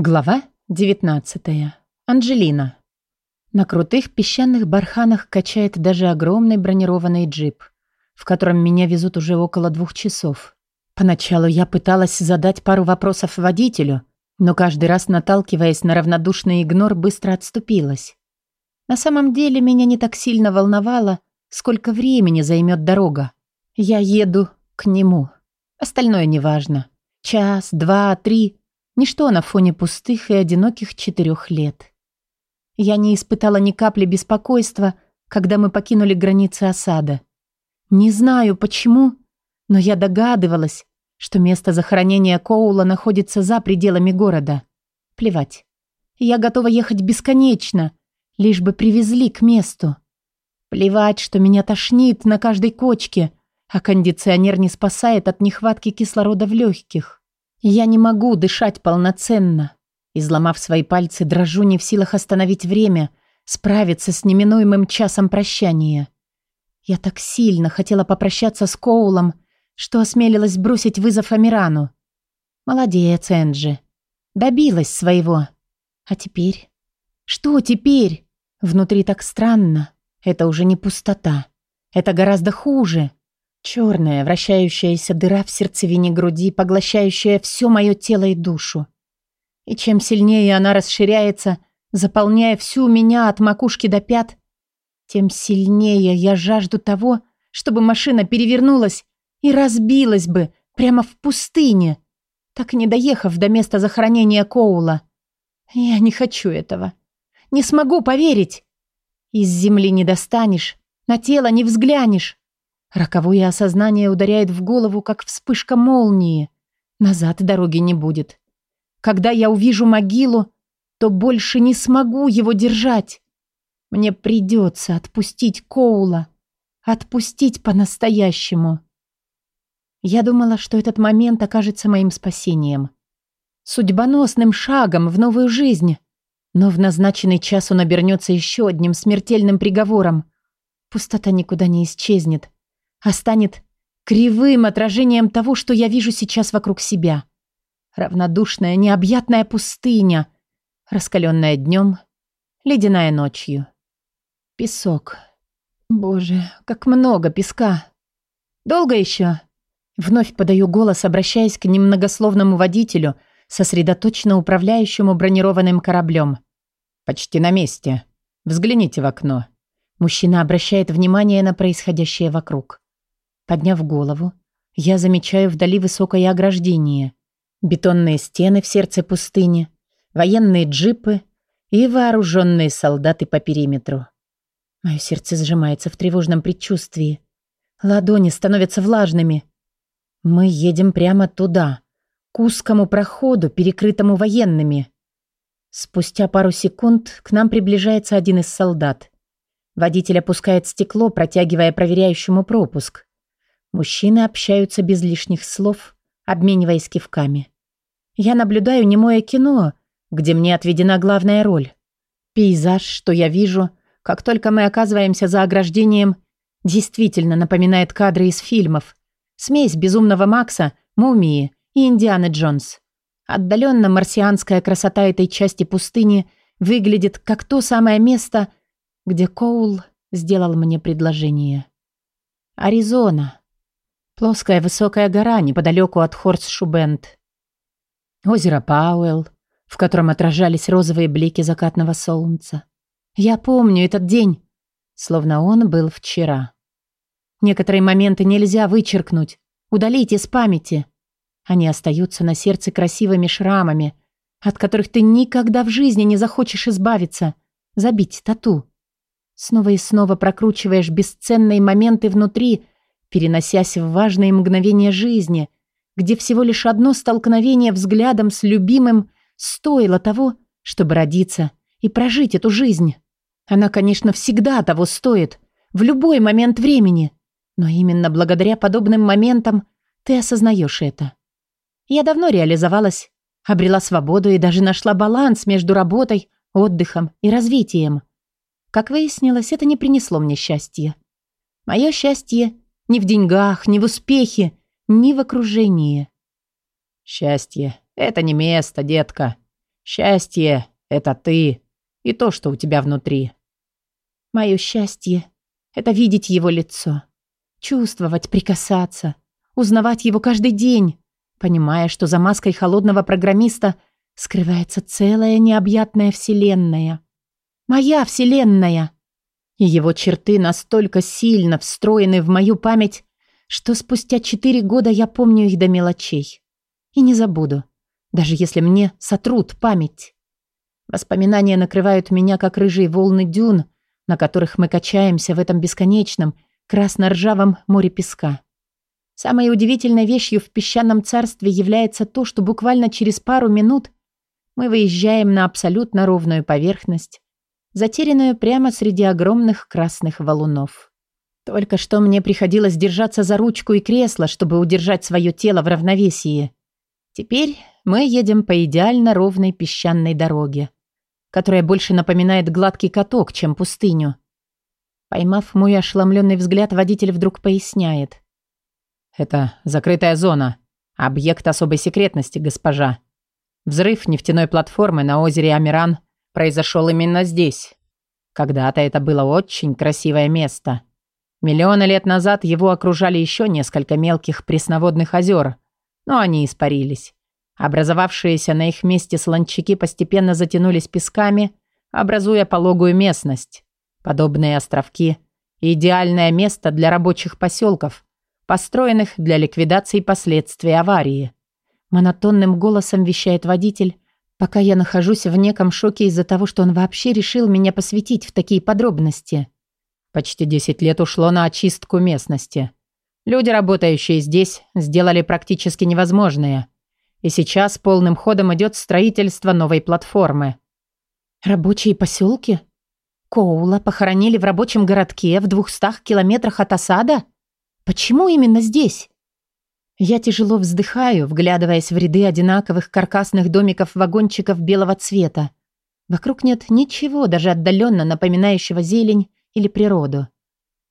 Глава 19. Анжелина. На крутых песчаных барханах качает даже огромный бронированный джип, в котором меня везут уже около двух часов. Поначалу я пыталась задать пару вопросов водителю, но каждый раз, наталкиваясь на равнодушный игнор, быстро отступилась. На самом деле меня не так сильно волновало, сколько времени займет дорога. Я еду к нему. Остальное неважно. Час, два, три Ничто на фоне пустых и одиноких четырех лет. Я не испытала ни капли беспокойства, когда мы покинули границы осады. Не знаю почему, но я догадывалась, что место захоронения Коула находится за пределами города. Плевать. Я готова ехать бесконечно, лишь бы привезли к месту. Плевать, что меня тошнит на каждой кочке, а кондиционер не спасает от нехватки кислорода в легких. Я не могу дышать полноценно. Изломав свои пальцы, дрожу не в силах остановить время, справиться с неминуемым часом прощания. Я так сильно хотела попрощаться с Коулом, что осмелилась бросить вызов Амирану. Молодец, Энджи. Добилась своего. А теперь? Что теперь? Внутри так странно. Это уже не пустота. Это гораздо хуже. Черная, вращающаяся дыра в сердцевине груди, поглощающая все мое тело и душу. И чем сильнее она расширяется, заполняя всю меня от макушки до пят, тем сильнее я жажду того, чтобы машина перевернулась и разбилась бы прямо в пустыне, так не доехав до места захоронения Коула. Я не хочу этого. Не смогу поверить. Из земли не достанешь, на тело не взглянешь. Роковое осознание ударяет в голову, как вспышка молнии. Назад дороги не будет. Когда я увижу могилу, то больше не смогу его держать. Мне придется отпустить Коула. Отпустить по-настоящему. Я думала, что этот момент окажется моим спасением. Судьбоносным шагом в новую жизнь. Но в назначенный час он обернется еще одним смертельным приговором. Пустота никуда не исчезнет а станет кривым отражением того, что я вижу сейчас вокруг себя. Равнодушная, необъятная пустыня, раскаленная днем, ледяная ночью. Песок. Боже, как много песка. Долго еще? Вновь подаю голос, обращаясь к немногословному водителю, сосредоточенно управляющему бронированным кораблем. «Почти на месте. Взгляните в окно». Мужчина обращает внимание на происходящее вокруг. Подняв голову, я замечаю вдали высокое ограждение, бетонные стены в сердце пустыни, военные джипы и вооруженные солдаты по периметру. Мое сердце сжимается в тревожном предчувствии. Ладони становятся влажными. Мы едем прямо туда, к узкому проходу, перекрытому военными. Спустя пару секунд к нам приближается один из солдат. Водитель опускает стекло, протягивая проверяющему пропуск. Мужчины общаются без лишних слов, обмениваясь кивками. Я наблюдаю немое кино, где мне отведена главная роль. Пейзаж, что я вижу, как только мы оказываемся за ограждением, действительно напоминает кадры из фильмов. Смесь безумного Макса, мумии и Индианы Джонс. Отдаленно марсианская красота этой части пустыни выглядит как то самое место, где Коул сделал мне предложение. Аризона. Плоская высокая гора неподалеку от Хорс-Шубент. Озеро Пауэлл, в котором отражались розовые блики закатного солнца. Я помню этот день, словно он был вчера. Некоторые моменты нельзя вычеркнуть, удалить из памяти. Они остаются на сердце красивыми шрамами, от которых ты никогда в жизни не захочешь избавиться, забить тату. Снова и снова прокручиваешь бесценные моменты внутри, переносясь в важные мгновения жизни, где всего лишь одно столкновение взглядом с любимым стоило того, чтобы родиться и прожить эту жизнь. Она, конечно, всегда того стоит, в любой момент времени, но именно благодаря подобным моментам ты осознаешь это. Я давно реализовалась, обрела свободу и даже нашла баланс между работой, отдыхом и развитием. Как выяснилось, это не принесло мне счастья. Мое счастье ни в деньгах, ни в успехе, ни в окружении. Счастье — это не место, детка. Счастье — это ты и то, что у тебя внутри. Мое счастье — это видеть его лицо. Чувствовать, прикасаться, узнавать его каждый день, понимая, что за маской холодного программиста скрывается целая необъятная вселенная. Моя вселенная. И его черты настолько сильно встроены в мою память, что спустя четыре года я помню их до мелочей. И не забуду, даже если мне сотрут память. Воспоминания накрывают меня, как рыжие волны дюн, на которых мы качаемся в этом бесконечном, красно-ржавом море песка. Самой удивительной вещью в песчаном царстве является то, что буквально через пару минут мы выезжаем на абсолютно ровную поверхность, затерянную прямо среди огромных красных валунов. Только что мне приходилось держаться за ручку и кресло, чтобы удержать свое тело в равновесии. Теперь мы едем по идеально ровной песчаной дороге которая больше напоминает гладкий каток, чем пустыню. Поймав мой ошеломленный взгляд, водитель вдруг поясняет. «Это закрытая зона. Объект особой секретности, госпожа. Взрыв нефтяной платформы на озере Амиран произошел именно здесь. Когда-то это было очень красивое место. Миллионы лет назад его окружали еще несколько мелких пресноводных озер, но они испарились. Образовавшиеся на их месте слончаки постепенно затянулись песками, образуя пологую местность. Подобные островки – идеальное место для рабочих поселков, построенных для ликвидации последствий аварии. Монотонным голосом вещает водитель, пока я нахожусь в неком шоке из-за того, что он вообще решил меня посвятить в такие подробности. Почти 10 лет ушло на очистку местности. Люди, работающие здесь, сделали практически невозможное – и сейчас полным ходом идет строительство новой платформы. Рабочие поселки? Коула похоронили в рабочем городке в двухстах километрах от осада? Почему именно здесь? Я тяжело вздыхаю, вглядываясь в ряды одинаковых каркасных домиков-вагончиков белого цвета. Вокруг нет ничего, даже отдаленно напоминающего зелень или природу.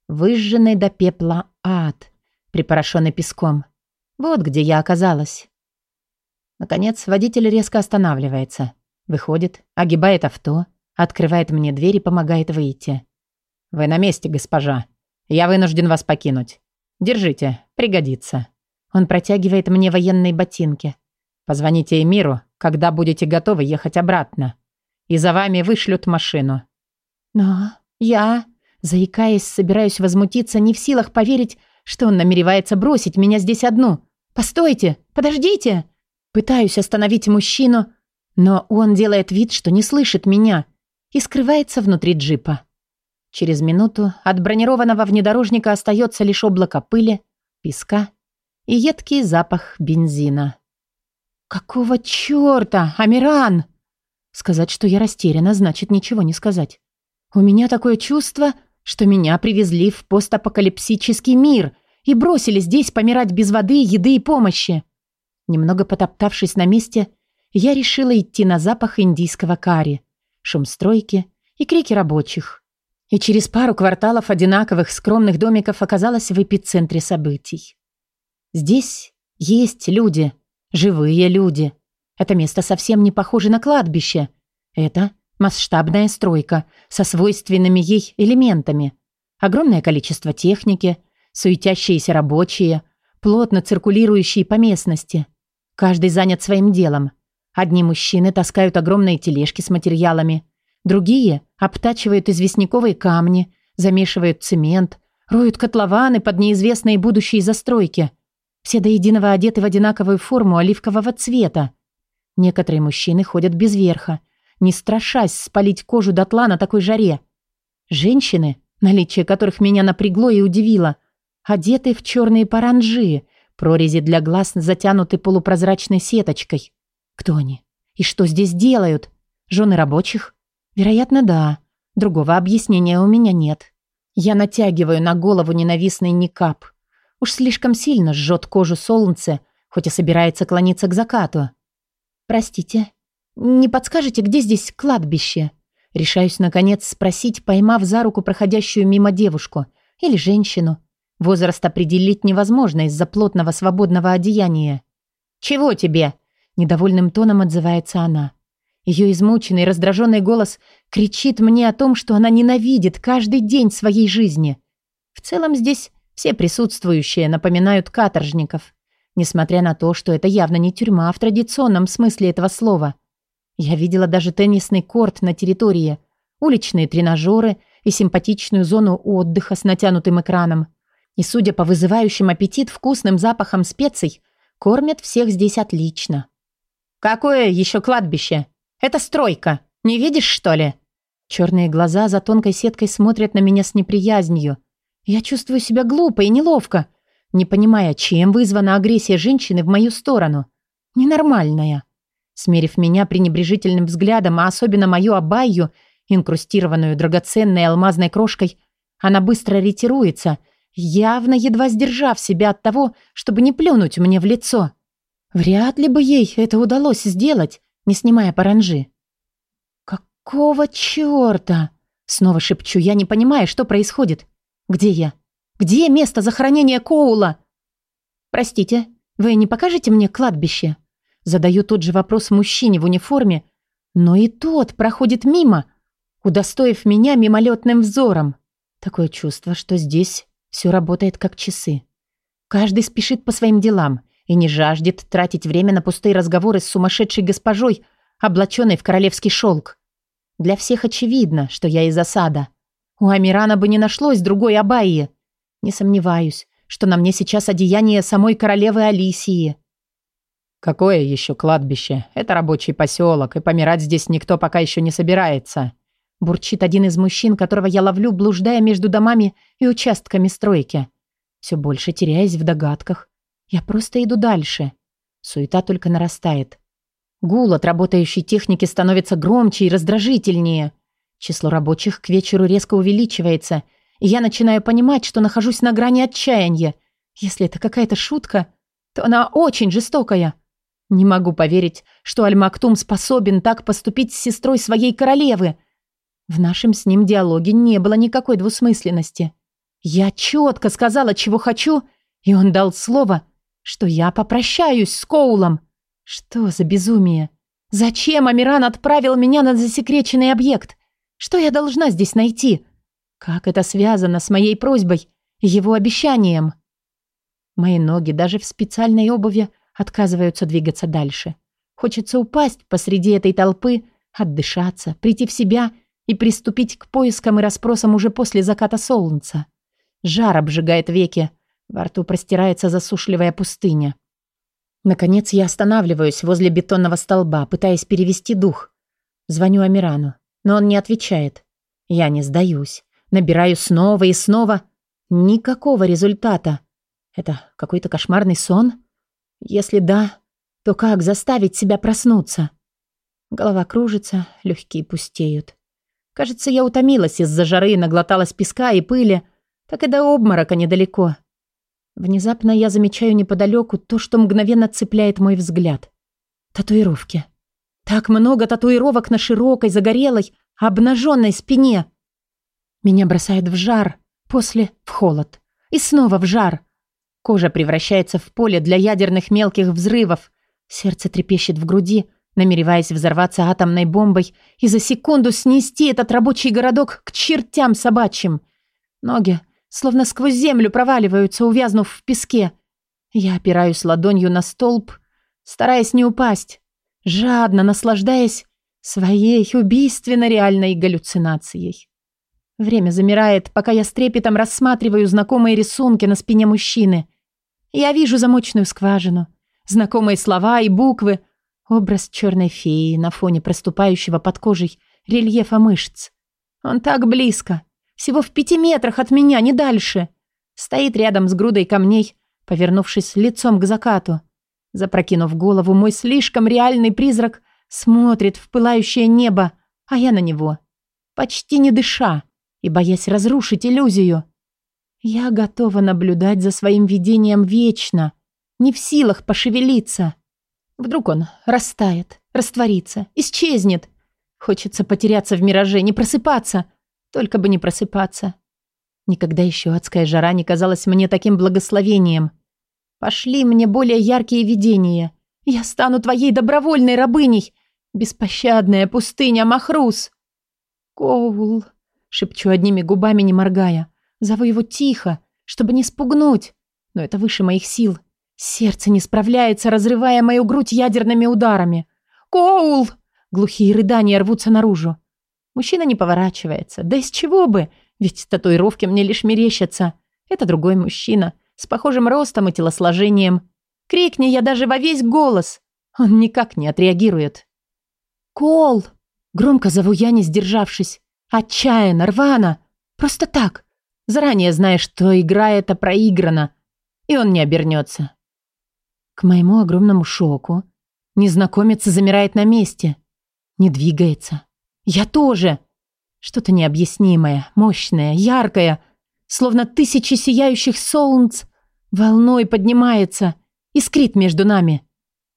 Выжженный до пепла ад, припорошенный песком. Вот где я оказалась. Наконец, водитель резко останавливается. Выходит, огибает авто, открывает мне дверь и помогает выйти. «Вы на месте, госпожа. Я вынужден вас покинуть. Держите, пригодится». Он протягивает мне военные ботинки. «Позвоните Эмиру, когда будете готовы ехать обратно. И за вами вышлют машину». «Но я...» Заикаясь, собираюсь возмутиться, не в силах поверить, что он намеревается бросить меня здесь одну. «Постойте! Подождите!» Пытаюсь остановить мужчину, но он делает вид, что не слышит меня и скрывается внутри джипа. Через минуту от бронированного внедорожника остается лишь облако пыли, песка и едкий запах бензина. «Какого чёрта, Амиран?» Сказать, что я растеряна, значит ничего не сказать. У меня такое чувство, что меня привезли в постапокалипсический мир и бросили здесь помирать без воды, еды и помощи. Немного потоптавшись на месте, я решила идти на запах индийского карри, шум стройки и крики рабочих. И через пару кварталов одинаковых скромных домиков оказалась в эпицентре событий. Здесь есть люди, живые люди. Это место совсем не похоже на кладбище. Это масштабная стройка со свойственными ей элементами. Огромное количество техники, суетящиеся рабочие, плотно циркулирующие по местности – Каждый занят своим делом. Одни мужчины таскают огромные тележки с материалами, другие обтачивают известняковые камни, замешивают цемент, роют котлованы под неизвестные будущие застройки. Все до единого одеты в одинаковую форму оливкового цвета. Некоторые мужчины ходят без верха, не страшась спалить кожу дотла на такой жаре. Женщины, наличие которых меня напрягло и удивило, одеты в черные паранджи – Прорези для глаз затянуты полупрозрачной сеточкой. Кто они? И что здесь делают? Жены рабочих? Вероятно, да. Другого объяснения у меня нет. Я натягиваю на голову ненавистный никап. Уж слишком сильно жжет кожу солнце, хоть и собирается клониться к закату. «Простите, не подскажете, где здесь кладбище?» Решаюсь, наконец, спросить, поймав за руку проходящую мимо девушку или женщину. Возраст определить невозможно из-за плотного свободного одеяния. «Чего тебе?» – недовольным тоном отзывается она. Ее измученный, раздраженный голос кричит мне о том, что она ненавидит каждый день своей жизни. В целом здесь все присутствующие напоминают каторжников, несмотря на то, что это явно не тюрьма в традиционном смысле этого слова. Я видела даже теннисный корт на территории, уличные тренажеры и симпатичную зону отдыха с натянутым экраном. И, судя по вызывающим аппетит вкусным запахам специй, кормят всех здесь отлично. «Какое еще кладбище? Это стройка. Не видишь, что ли?» Черные глаза за тонкой сеткой смотрят на меня с неприязнью. Я чувствую себя глупо и неловко, не понимая, чем вызвана агрессия женщины в мою сторону. Ненормальная. Смерив меня пренебрежительным взглядом, а особенно мою абайю, инкрустированную драгоценной алмазной крошкой, она быстро ретируется – явно едва сдержав себя от того, чтобы не плюнуть мне в лицо. Вряд ли бы ей это удалось сделать, не снимая паранжи. «Какого чёрта?» Снова шепчу я, не понимая, что происходит. «Где я? Где место захоронения Коула?» «Простите, вы не покажете мне кладбище?» Задаю тот же вопрос мужчине в униформе, но и тот проходит мимо, удостоив меня мимолетным взором. Такое чувство, что здесь все работает как часы. Каждый спешит по своим делам и не жаждет тратить время на пустые разговоры с сумасшедшей госпожой, облаченной в королевский шелк. Для всех очевидно, что я из осада. У Амирана бы не нашлось другой Абайи. Не сомневаюсь, что на мне сейчас одеяние самой королевы Алисии. «Какое еще кладбище? Это рабочий поселок, и помирать здесь никто пока еще не собирается», Бурчит один из мужчин, которого я ловлю, блуждая между домами и участками стройки. Все больше теряясь в догадках. Я просто иду дальше. Суета только нарастает. Гул от работающей техники становится громче и раздражительнее. Число рабочих к вечеру резко увеличивается, и я начинаю понимать, что нахожусь на грани отчаяния. Если это какая-то шутка, то она очень жестокая. Не могу поверить, что Аль-Мактум способен так поступить с сестрой своей королевы — в нашем с ним диалоге не было никакой двусмысленности. Я четко сказала, чего хочу, и он дал слово, что я попрощаюсь с Коулом. Что за безумие? Зачем Амиран отправил меня на засекреченный объект? Что я должна здесь найти? Как это связано с моей просьбой его обещанием? Мои ноги даже в специальной обуви отказываются двигаться дальше. Хочется упасть посреди этой толпы, отдышаться, прийти в себя — и приступить к поискам и расспросам уже после заката солнца. Жар обжигает веки, во рту простирается засушливая пустыня. Наконец я останавливаюсь возле бетонного столба, пытаясь перевести дух. Звоню Амирану, но он не отвечает. Я не сдаюсь. Набираю снова и снова. Никакого результата. Это какой-то кошмарный сон? Если да, то как заставить себя проснуться? Голова кружится, легкие пустеют. Кажется, я утомилась из-за жары, наглоталась песка и пыли. Так и до обморока недалеко. Внезапно я замечаю неподалеку то, что мгновенно цепляет мой взгляд. Татуировки. Так много татуировок на широкой, загорелой, обнаженной спине. Меня бросает в жар, после в холод. И снова в жар. Кожа превращается в поле для ядерных мелких взрывов. Сердце трепещет в груди, намереваясь взорваться атомной бомбой и за секунду снести этот рабочий городок к чертям собачьим. Ноги словно сквозь землю проваливаются, увязнув в песке. Я опираюсь ладонью на столб, стараясь не упасть, жадно наслаждаясь своей убийственно реальной галлюцинацией. Время замирает, пока я с трепетом рассматриваю знакомые рисунки на спине мужчины. Я вижу замочную скважину, знакомые слова и буквы, Образ черной феи на фоне проступающего под кожей рельефа мышц. Он так близко, всего в пяти метрах от меня, не дальше. Стоит рядом с грудой камней, повернувшись лицом к закату. Запрокинув голову, мой слишком реальный призрак смотрит в пылающее небо, а я на него, почти не дыша и боясь разрушить иллюзию. Я готова наблюдать за своим видением вечно, не в силах пошевелиться. Вдруг он растает, растворится, исчезнет. Хочется потеряться в мираже, не просыпаться. Только бы не просыпаться. Никогда еще адская жара не казалась мне таким благословением. Пошли мне более яркие видения. Я стану твоей добровольной рабыней. Беспощадная пустыня Махрус. Коул, шепчу одними губами, не моргая. Зову его тихо, чтобы не спугнуть. Но это выше моих сил. Сердце не справляется, разрывая мою грудь ядерными ударами. «Коул!» Глухие рыдания рвутся наружу. Мужчина не поворачивается. Да из чего бы? Ведь татуировки мне лишь мерещатся. Это другой мужчина, с похожим ростом и телосложением. Крикни я даже во весь голос. Он никак не отреагирует. «Кол!» Громко зову я, не сдержавшись. Отчаянно, рвано. Просто так. Заранее зная, что игра эта проиграна. И он не обернется. К моему огромному шоку незнакомец замирает на месте. Не двигается. Я тоже. Что-то необъяснимое, мощное, яркое, словно тысячи сияющих солнц, волной поднимается, искрит между нами.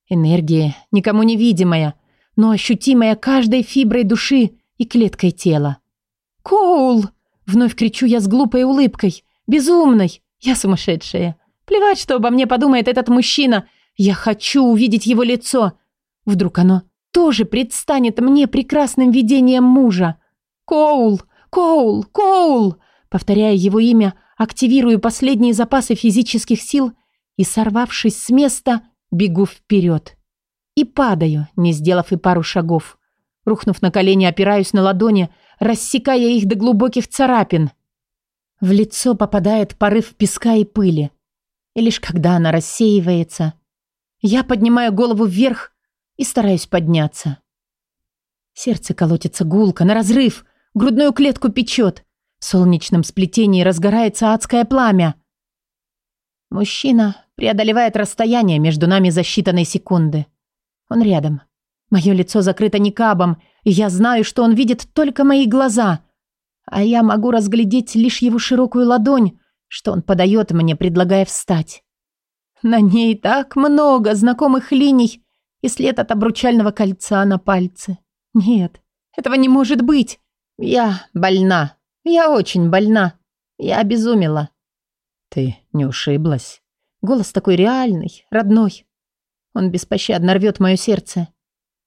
Энергия, никому невидимая, но ощутимая каждой фиброй души и клеткой тела. «Коул!» — вновь кричу я с глупой улыбкой. «Безумной! Я сумасшедшая! Плевать, что обо мне подумает этот мужчина! Я хочу увидеть его лицо! Вдруг оно тоже предстанет мне прекрасным видением мужа! Коул! Коул! Коул!» Повторяя его имя, активирую последние запасы физических сил и, сорвавшись с места, бегу вперед. И падаю, не сделав и пару шагов. Рухнув на колени, опираюсь на ладони, рассекая их до глубоких царапин. В лицо попадает порыв песка и пыли. И лишь когда она рассеивается, я поднимаю голову вверх и стараюсь подняться. Сердце колотится гулко, на разрыв, грудную клетку печет. Солнечном сплетении разгорается адское пламя. Мужчина преодолевает расстояние между нами за считанные секунды. Он рядом. Мое лицо закрыто никабом, и я знаю, что он видит только мои глаза. А я могу разглядеть лишь его широкую ладонь, что он подает мне, предлагая встать. На ней так много знакомых линий и след от обручального кольца на пальце. Нет, этого не может быть. Я больна. Я очень больна. Я обезумела. Ты не ушиблась? Голос такой реальный, родной. Он беспощадно рвет мое сердце.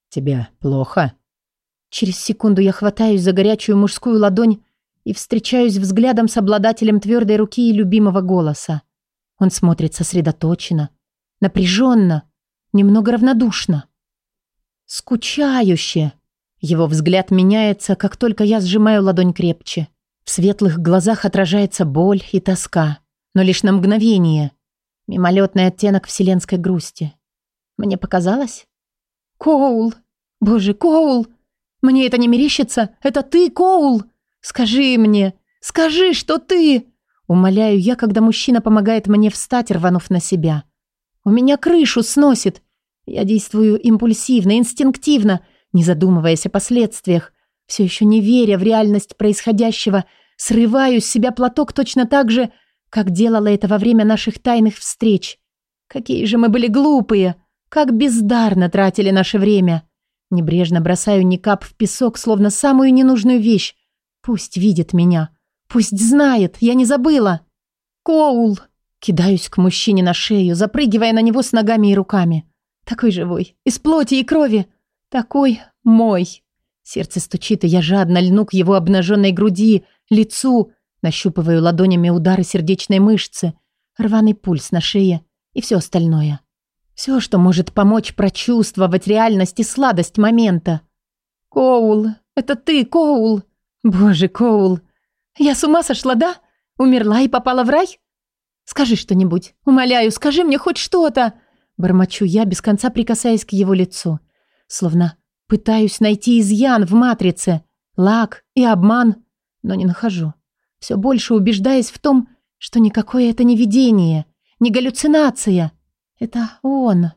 Тебе плохо? Через секунду я хватаюсь за горячую мужскую ладонь и встречаюсь взглядом с обладателем твердой руки и любимого голоса. Он смотрит сосредоточенно, напряженно, немного равнодушно. Скучающе. Его взгляд меняется, как только я сжимаю ладонь крепче. В светлых глазах отражается боль и тоска, но лишь на мгновение. Мимолетный оттенок вселенской грусти. Мне показалось? Коул! Боже, Коул! Мне это не мерещится. Это ты, Коул! Скажи мне, скажи, что ты... Умоляю я, когда мужчина помогает мне встать, рванув на себя. У меня крышу сносит. Я действую импульсивно, инстинктивно, не задумываясь о последствиях. Все еще не веря в реальность происходящего, срываю с себя платок точно так же, как делала это во время наших тайных встреч. Какие же мы были глупые, как бездарно тратили наше время. Небрежно бросаю никап в песок, словно самую ненужную вещь. Пусть видит меня. Пусть знает, я не забыла. Коул! Кидаюсь к мужчине на шею, запрыгивая на него с ногами и руками. Такой живой, из плоти и крови. Такой мой. Сердце стучит, и я жадно льну к его обнаженной груди, лицу, нащупываю ладонями удары сердечной мышцы, рваный пульс на шее и все остальное. Все, что может помочь прочувствовать реальность и сладость момента. «Коул, это ты, Коул!» «Боже, Коул, я с ума сошла, да? Умерла и попала в рай? Скажи что-нибудь. Умоляю, скажи мне хоть что-то!» Бормочу я, без конца прикасаясь к его лицу. Словно пытаюсь найти изъян в матрице, лак и обман, но не нахожу. Все больше убеждаясь в том, что никакое это не видение, не галлюцинация. Это он.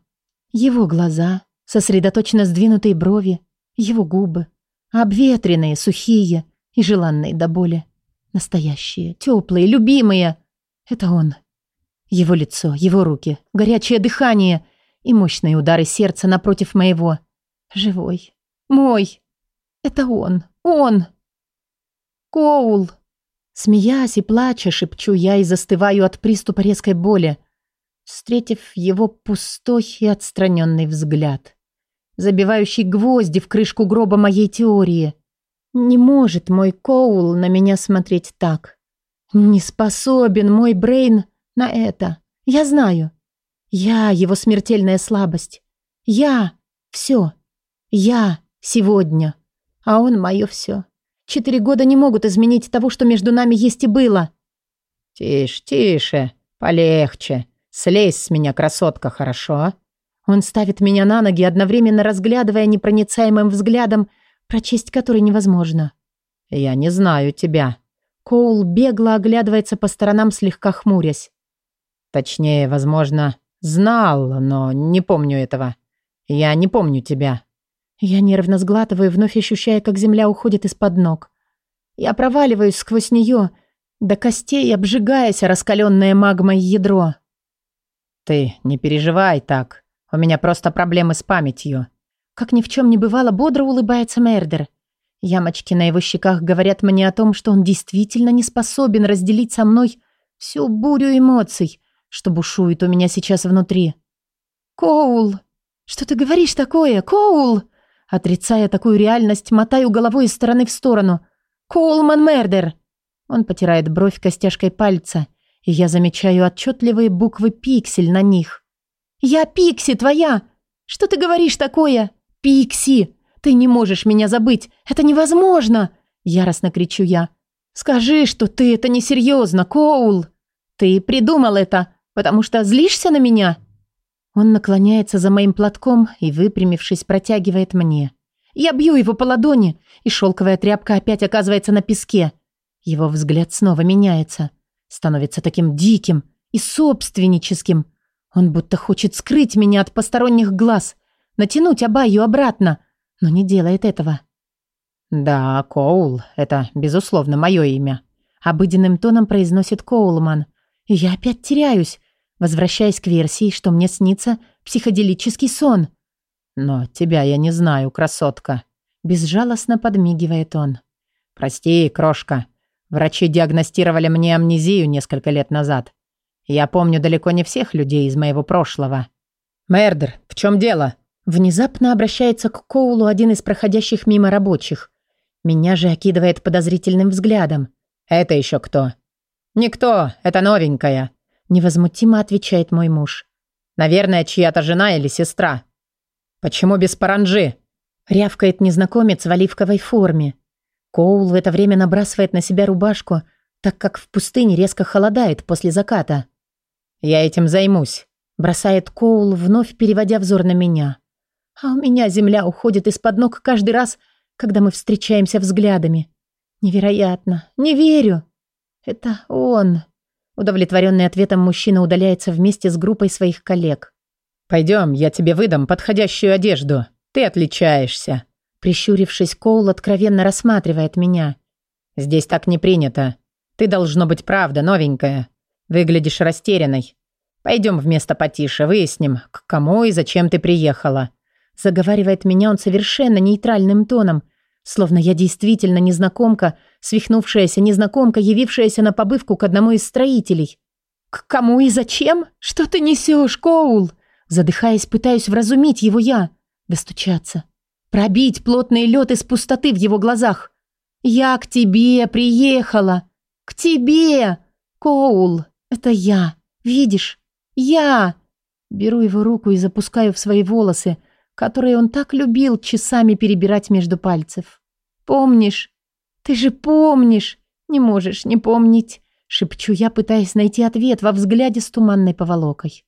Его глаза, сосредоточенно сдвинутые брови, его губы, обветренные, сухие и желанные до боли. Настоящие, теплые, любимые. Это он. Его лицо, его руки, горячее дыхание и мощные удары сердца напротив моего. Живой. Мой. Это он. Он. Коул. Смеясь и плача, шепчу я и застываю от приступа резкой боли, встретив его пустой и отстраненный взгляд. забивающий гвозди в крышку гроба моей теории. Не может мой Коул на меня смотреть так. Не способен мой Брейн на это. Я знаю. Я его смертельная слабость. Я все. Я сегодня. А он мое все. Четыре года не могут изменить того, что между нами есть и было. Тише, тише, полегче. Слезь с меня, красотка, хорошо? Он ставит меня на ноги, одновременно разглядывая непроницаемым взглядом, прочесть который невозможно. Я не знаю тебя. Коул бегло оглядывается по сторонам, слегка хмурясь. Точнее, возможно, знал, но не помню этого. Я не помню тебя. Я нервно сглатываю, вновь ощущая, как земля уходит из-под ног. Я проваливаюсь сквозь нее, до костей обжигаясь раскаленное магмой ядро. «Ты не переживай так. У меня просто проблемы с памятью». Как ни в чем не бывало, бодро улыбается Мердер. Ямочки на его щеках говорят мне о том, что он действительно не способен разделить со мной всю бурю эмоций, что бушует у меня сейчас внутри. «Коул! Что ты говоришь такое? Коул!» Отрицая такую реальность, мотаю головой из стороны в сторону. «Коулман Мердер!» Он потирает бровь костяшкой пальца, и я замечаю отчетливые буквы «Пиксель» на них. «Я Пикси твоя! Что ты говоришь такое? Пикси! Ты не можешь меня забыть! Это невозможно!» Яростно кричу я. «Скажи, что ты это несерьезно, Коул! Ты придумал это, потому что злишься на меня?» Он наклоняется за моим платком и, выпрямившись, протягивает мне. Я бью его по ладони, и шелковая тряпка опять оказывается на песке. Его взгляд снова меняется, становится таким диким и собственническим. Он будто хочет скрыть меня от посторонних глаз, натянуть Абаю обратно, но не делает этого. «Да, Коул, это, безусловно, мое имя», — обыденным тоном произносит Коулман. Я опять теряюсь, возвращаясь к версии, что мне снится психоделический сон. «Но тебя я не знаю, красотка», — безжалостно подмигивает он. «Прости, крошка. Врачи диагностировали мне амнезию несколько лет назад. Я помню далеко не всех людей из моего прошлого». «Мердер, в чем дело?» Внезапно обращается к Коулу один из проходящих мимо рабочих. Меня же окидывает подозрительным взглядом. «Это еще кто?» «Никто, это новенькая», Невозмутимо отвечает мой муж. Наверное, чья-то жена или сестра. Почему без паранджи? Рявкает незнакомец в оливковой форме. Коул в это время набрасывает на себя рубашку, так как в пустыне резко холодает после заката. «Я этим займусь», – бросает Коул, вновь переводя взор на меня. А у меня земля уходит из-под ног каждый раз, когда мы встречаемся взглядами. Невероятно. Не верю. Это он. Удовлетворенный ответом мужчина удаляется вместе с группой своих коллег. «Пойдем, я тебе выдам подходящую одежду. Ты отличаешься». Прищурившись, Коул откровенно рассматривает меня. «Здесь так не принято. Ты должно быть правда, новенькая. Выглядишь растерянной. Пойдем в место потише, выясним, к кому и зачем ты приехала». Заговаривает меня он совершенно нейтральным тоном, словно я действительно незнакомка, Свихнувшаяся незнакомка, явившаяся на побывку к одному из строителей. «К кому и зачем? Что ты несешь, Коул?» Задыхаясь, пытаюсь вразумить его я. Достучаться. Пробить плотный лед из пустоты в его глазах. «Я к тебе приехала! К тебе! Коул! Это я! Видишь? Я!» Беру его руку и запускаю в свои волосы, которые он так любил часами перебирать между пальцев. «Помнишь, «Ты же помнишь!» «Не можешь не помнить!» Шепчу я, пытаясь найти ответ во взгляде с туманной поволокой.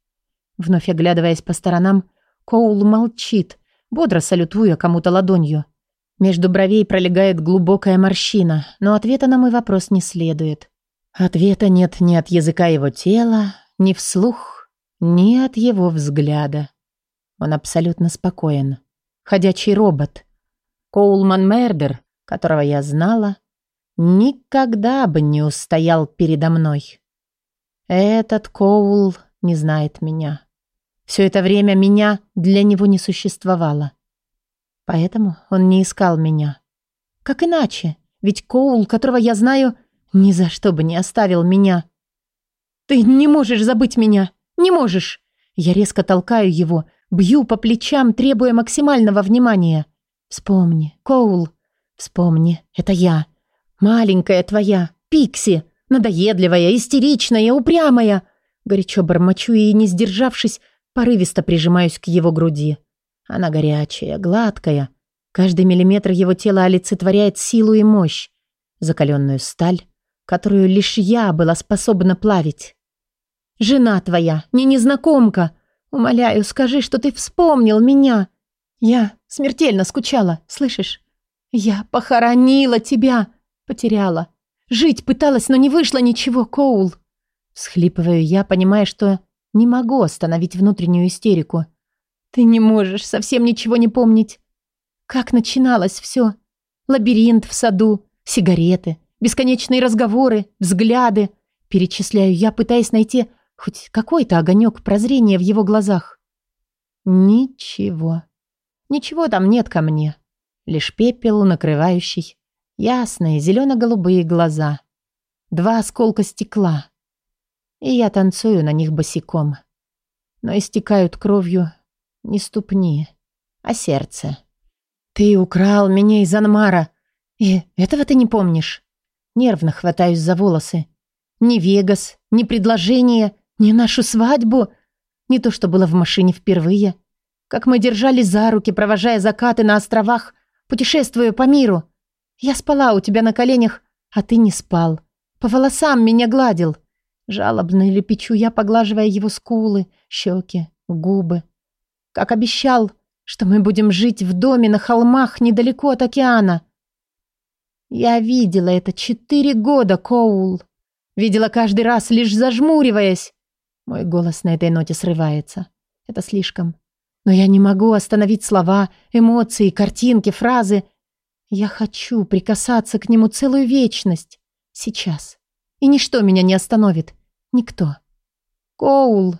Вновь оглядываясь по сторонам, Коул молчит, бодро салютуя кому-то ладонью. Между бровей пролегает глубокая морщина, но ответа на мой вопрос не следует. Ответа нет ни от языка его тела, ни вслух, ни от его взгляда. Он абсолютно спокоен. Ходячий робот. Коулман Мердер которого я знала, никогда бы не устоял передо мной. Этот Коул не знает меня. Все это время меня для него не существовало. Поэтому он не искал меня. Как иначе? Ведь Коул, которого я знаю, ни за что бы не оставил меня. «Ты не можешь забыть меня! Не можешь!» Я резко толкаю его, Бью по плечам, требуя максимального внимания. Вспомни, Коул. Вспомни, это я. Маленькая твоя, Пикси. Надоедливая, истеричная, упрямая. Горячо бормочу и, не сдержавшись, порывисто прижимаюсь к его груди. Она горячая, гладкая. Каждый миллиметр его тела олицетворяет силу и мощь. Закаленную сталь, которую лишь я была способна плавить. «Жена твоя, не незнакомка. Умоляю, скажи, что ты вспомнил меня. Я смертельно скучала, слышишь? Я похоронила тебя, потеряла. Жить пыталась, но не вышло ничего, Коул. Схлипываю я, понимая, что не могу остановить внутреннюю истерику. Ты не можешь совсем ничего не помнить. Как начиналось все? Лабиринт в саду, сигареты, бесконечные разговоры, взгляды. Перечисляю я, пытаясь найти хоть какой-то огонек прозрения в его глазах. Ничего. Ничего там нет ко мне. Лишь пепел, накрывающий ясные зелено-голубые глаза. Два осколка стекла. И я танцую на них босиком. Но истекают кровью не ступни, а сердце. Ты украл меня из Анмара. И этого ты не помнишь? Нервно хватаюсь за волосы. Ни Вегас, ни предложение, ни нашу свадьбу. Не то, что было в машине впервые. Как мы держали за руки, провожая закаты на островах, путешествуя по миру. Я спала у тебя на коленях, а ты не спал. По волосам меня гладил. Жалобно лепечу я, поглаживая его скулы, щеки, губы. Как обещал, что мы будем жить в доме на холмах недалеко от океана. Я видела это четыре года, Коул. Видела каждый раз, лишь зажмуриваясь. Мой голос на этой ноте срывается. Это слишком. Но я не могу остановить слова, эмоции, картинки, фразы. Я хочу прикасаться к нему целую вечность. Сейчас. И ничто меня не остановит. Никто. Коул.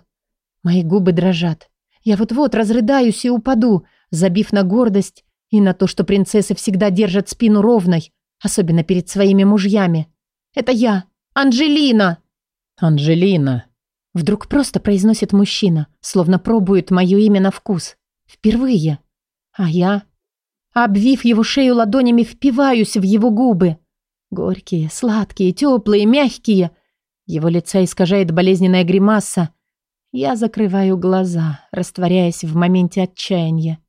Мои губы дрожат. Я вот-вот разрыдаюсь и упаду, забив на гордость и на то, что принцессы всегда держат спину ровной, особенно перед своими мужьями. Это я, Анжелина. Анжелина. Вдруг просто произносит мужчина, словно пробует мое имя на вкус. Впервые. А я, обвив его шею ладонями, впиваюсь в его губы. Горькие, сладкие, теплые, мягкие. Его лица искажает болезненная гримаса. Я закрываю глаза, растворяясь в моменте отчаяния.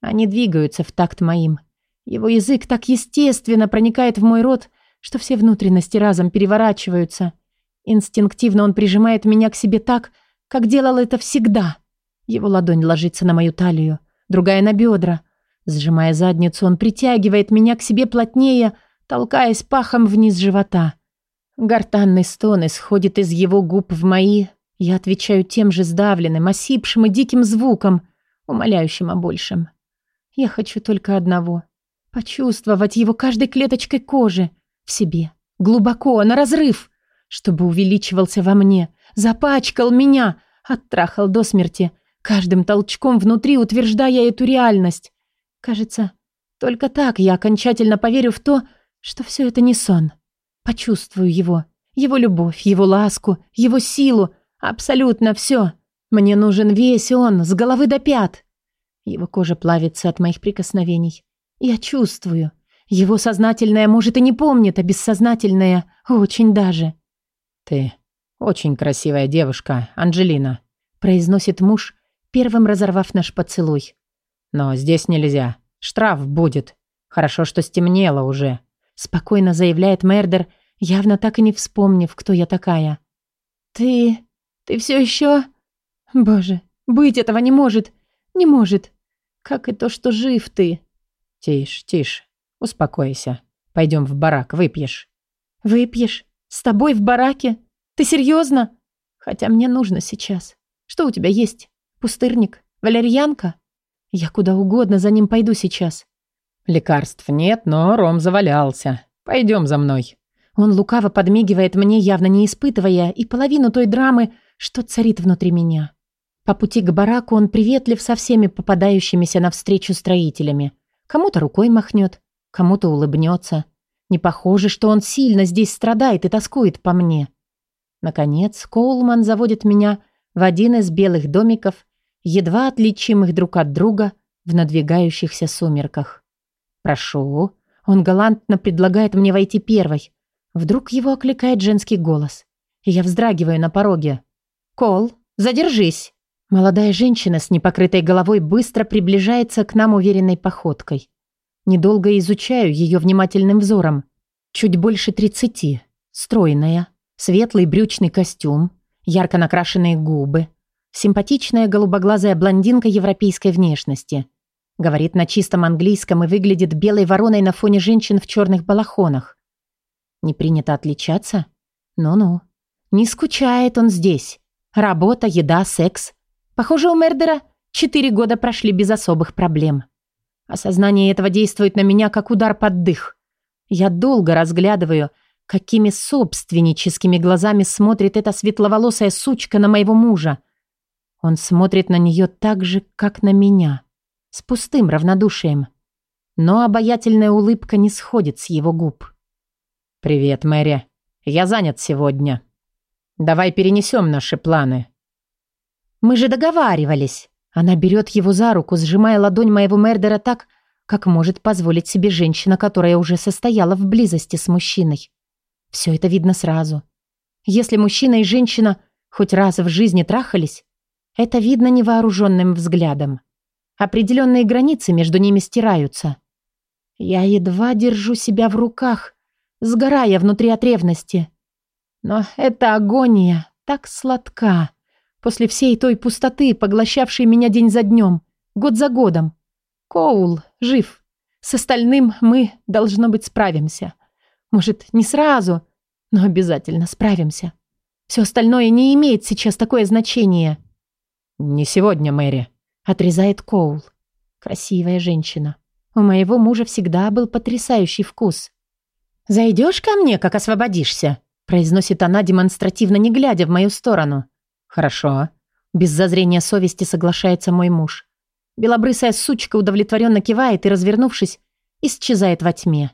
Они двигаются в такт моим. Его язык так естественно проникает в мой рот, что все внутренности разом переворачиваются. Инстинктивно он прижимает меня к себе так, как делал это всегда. Его ладонь ложится на мою талию, другая на бедра. Сжимая задницу, он притягивает меня к себе плотнее, толкаясь пахом вниз живота. Гортанный стон исходит из его губ в мои. Я отвечаю тем же сдавленным, осипшим и диким звуком, умоляющим о большем. Я хочу только одного — почувствовать его каждой клеточкой кожи, в себе, глубоко, на разрыв — чтобы увеличивался во мне, запачкал меня, оттрахал до смерти, каждым толчком внутри утверждая эту реальность. Кажется, только так я окончательно поверю в то, что все это не сон. Почувствую его, его любовь, его ласку, его силу, абсолютно все. Мне нужен весь он, с головы до пят. Его кожа плавится от моих прикосновений. Я чувствую. Его сознательное, может, и не помнит, а бессознательное очень даже. «Ты очень красивая девушка, Анджелина», произносит муж, первым разорвав наш поцелуй. «Но здесь нельзя. Штраф будет. Хорошо, что стемнело уже», спокойно заявляет Мердер, явно так и не вспомнив, кто я такая. «Ты... ты все еще...» «Боже, быть этого не может. Не может. Как и то, что жив ты». «Тише, тише. Успокойся. Пойдем в барак, выпьешь». «Выпьешь? С тобой в бараке? Ты серьезно? Хотя мне нужно сейчас. Что у тебя есть? Пустырник? Валерьянка? Я куда угодно за ним пойду сейчас. Лекарств нет, но ром завалялся. Пойдем за мной. Он лукаво подмигивает мне, явно не испытывая, и половину той драмы, что царит внутри меня. По пути к бараку он приветлив со всеми попадающимися навстречу строителями. Кому-то рукой махнет, кому-то улыбнется. Не похоже, что он сильно здесь страдает и тоскует по мне. Наконец, Коулман заводит меня в один из белых домиков едва отличимых друг от друга в надвигающихся сумерках. «Прошу». Он галантно предлагает мне войти первой. Вдруг его окликает женский голос. Я вздрагиваю на пороге. «Кол, задержись!» Молодая женщина с непокрытой головой быстро приближается к нам уверенной походкой. Недолго изучаю ее внимательным взором. Чуть больше тридцати. Стройная. Светлый брючный костюм. Ярко накрашенные губы. Симпатичная голубоглазая блондинка европейской внешности. Говорит на чистом английском и выглядит белой вороной на фоне женщин в черных балахонах. Не принято отличаться? Ну-ну. Не скучает он здесь. Работа, еда, секс. Похоже, у Мердера четыре года прошли без особых проблем. Осознание этого действует на меня, как удар под дых. Я долго разглядываю, какими собственническими глазами смотрит эта светловолосая сучка на моего мужа. Он смотрит на нее так же, как на меня, с пустым равнодушием. Но обаятельная улыбка не сходит с его губ. «Привет, Мэри. Я занят сегодня. Давай перенесем наши планы». «Мы же договаривались». Она берет его за руку, сжимая ладонь моего Мердера так, как может позволить себе женщина, которая уже состояла в близости с мужчиной. Все это видно сразу. Если мужчина и женщина хоть раз в жизни трахались, это видно невооруженным взглядом. Определенные границы между ними стираются. Я едва держу себя в руках, сгорая внутри от ревности. Но эта агония так сладка. После всей той пустоты, поглощавшей меня день за днем, год за годом. Коул жив. С остальным мы, должно быть, справимся. Может, не сразу, но обязательно справимся. Все остальное не имеет сейчас такое значение. «Не сегодня, Мэри», — отрезает Коул. Красивая женщина. У моего мужа всегда был потрясающий вкус. «Зайдешь ко мне, как освободишься?» произносит она, демонстративно не глядя в мою сторону. «Хорошо». Без зазрения совести соглашается мой муж. Белобрысая сучка удовлетворенно кивает и, развернувшись, исчезает во тьме.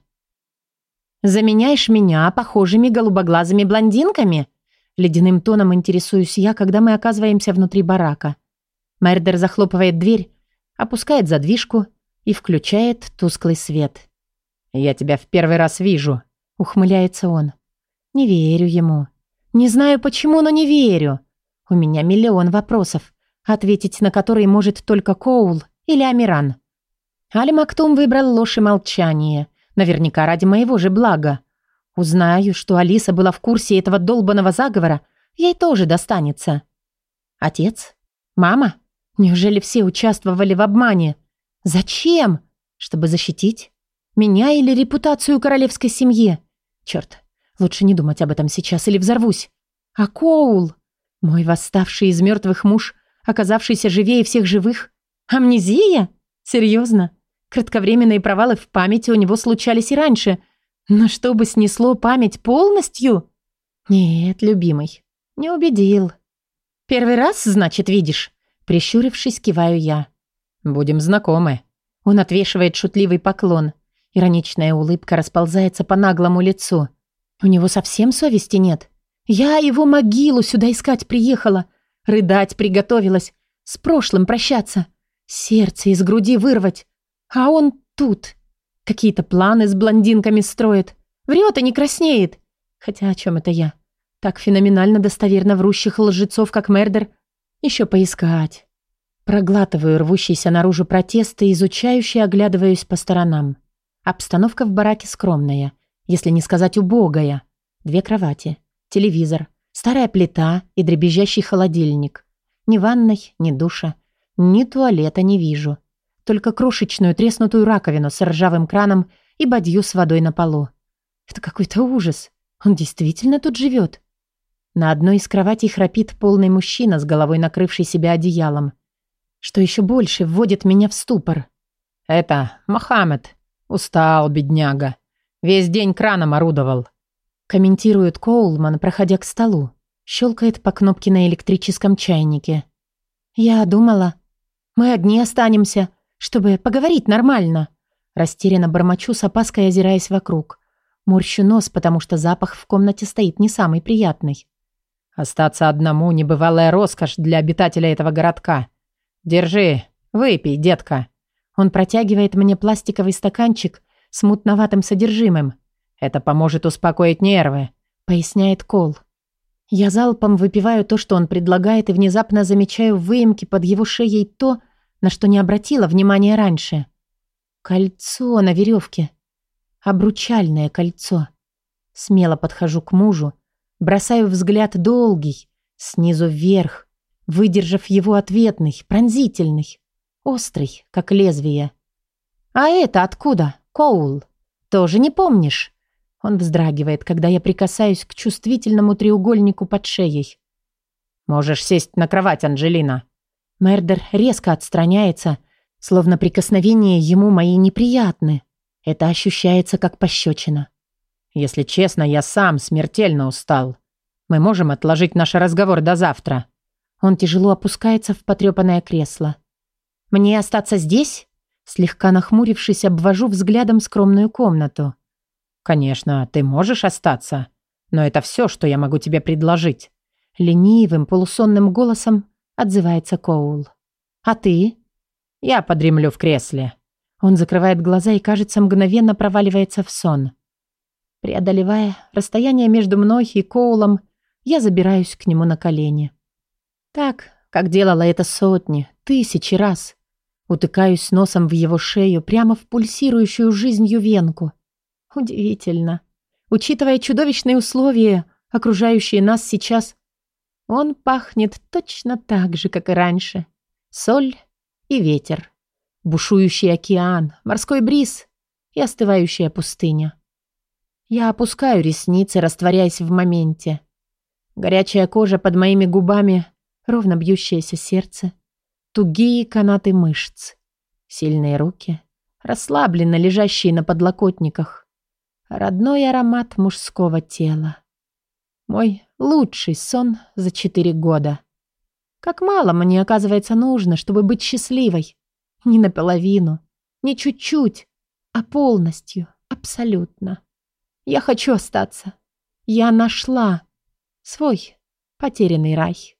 «Заменяешь меня похожими голубоглазыми блондинками?» Ледяным тоном интересуюсь я, когда мы оказываемся внутри барака. Мердер захлопывает дверь, опускает задвижку и включает тусклый свет. «Я тебя в первый раз вижу», — ухмыляется он. «Не верю ему. Не знаю почему, но не верю. У меня миллион вопросов, ответить на которые может только Коул или Амиран. Али Мактум выбрал ложь и молчание, наверняка ради моего же блага. Узнаю, что Алиса была в курсе этого долбанного заговора, ей тоже достанется. Отец? Мама? Неужели все участвовали в обмане? Зачем? Чтобы защитить? Меня или репутацию королевской семьи? Черт, лучше не думать об этом сейчас или взорвусь. А Коул? Мой восставший из мертвых муж, оказавшийся живее всех живых? Амнезия? Серьезно? Кратковременные провалы в памяти у него случались и раньше, но чтобы снесло память полностью? Нет, любимый, не убедил. Первый раз, значит, видишь? Прищурившись, киваю я. Будем знакомы. Он отвешивает шутливый поклон. Ироничная улыбка расползается по наглому лицу. У него совсем совести нет. Я его могилу сюда искать приехала. Рыдать приготовилась. С прошлым прощаться. Сердце из груди вырвать. А он тут. Какие-то планы с блондинками строит. Врет и не краснеет. Хотя о чем это я? Так феноменально достоверно врущих лжецов, как Мердер, еще поискать. Проглатываю рвущийся наружу протест и изучающе оглядываюсь по сторонам. Обстановка в бараке скромная, если не сказать убогая. Две кровати, телевизор, старая плита и дребезжащий холодильник. Ни ванной, ни душа, ни туалета не вижу только крошечную треснутую раковину с ржавым краном и бадью с водой на полу. Это какой-то ужас. Он действительно тут живет. На одной из кроватей храпит полный мужчина с головой накрывший себя одеялом. Что еще больше вводит меня в ступор. «Это Мохаммед. Устал, бедняга. Весь день краном орудовал», комментирует Коулман, проходя к столу. Щелкает по кнопке на электрическом чайнике. «Я думала, мы одни останемся, чтобы поговорить нормально. Растерянно бормочу с опаской, озираясь вокруг. Морщу нос, потому что запах в комнате стоит не самый приятный. Остаться одному – небывалая роскошь для обитателя этого городка. Держи, выпей, детка. Он протягивает мне пластиковый стаканчик с мутноватым содержимым. Это поможет успокоить нервы, поясняет Кол. Я залпом выпиваю то, что он предлагает, и внезапно замечаю в выемке под его шеей то, на что не обратила внимания раньше. Кольцо на веревке. Обручальное кольцо. Смело подхожу к мужу, бросаю взгляд долгий, снизу вверх, выдержав его ответный, пронзительный, острый, как лезвие. «А это откуда, Коул? Тоже не помнишь?» Он вздрагивает, когда я прикасаюсь к чувствительному треугольнику под шеей. «Можешь сесть на кровать, Анджелина». Мердер резко отстраняется, словно прикосновения ему мои неприятны. Это ощущается как пощечина. «Если честно, я сам смертельно устал. Мы можем отложить наш разговор до завтра». Он тяжело опускается в потрепанное кресло. «Мне остаться здесь?» Слегка нахмурившись, обвожу взглядом скромную комнату. «Конечно, ты можешь остаться, но это все, что я могу тебе предложить». Ленивым, полусонным голосом отзывается Коул. «А ты?» «Я подремлю в кресле». Он закрывает глаза и, кажется, мгновенно проваливается в сон. Преодолевая расстояние между мной и Коулом, я забираюсь к нему на колени. Так, как делала это сотни, тысячи раз. Утыкаюсь носом в его шею, прямо в пульсирующую жизнью венку. Удивительно. Учитывая чудовищные условия, окружающие нас сейчас, он пахнет точно так же, как и раньше. Соль и ветер. Бушующий океан, морской бриз и остывающая пустыня. Я опускаю ресницы, растворяясь в моменте. Горячая кожа под моими губами, ровно бьющееся сердце, тугие канаты мышц, сильные руки, расслабленно лежащие на подлокотниках. Родной аромат мужского тела. Мой лучший сон за четыре года. Как мало мне, оказывается, нужно, чтобы быть счастливой. Не наполовину, не чуть-чуть, а полностью, абсолютно. Я хочу остаться. Я нашла свой потерянный рай.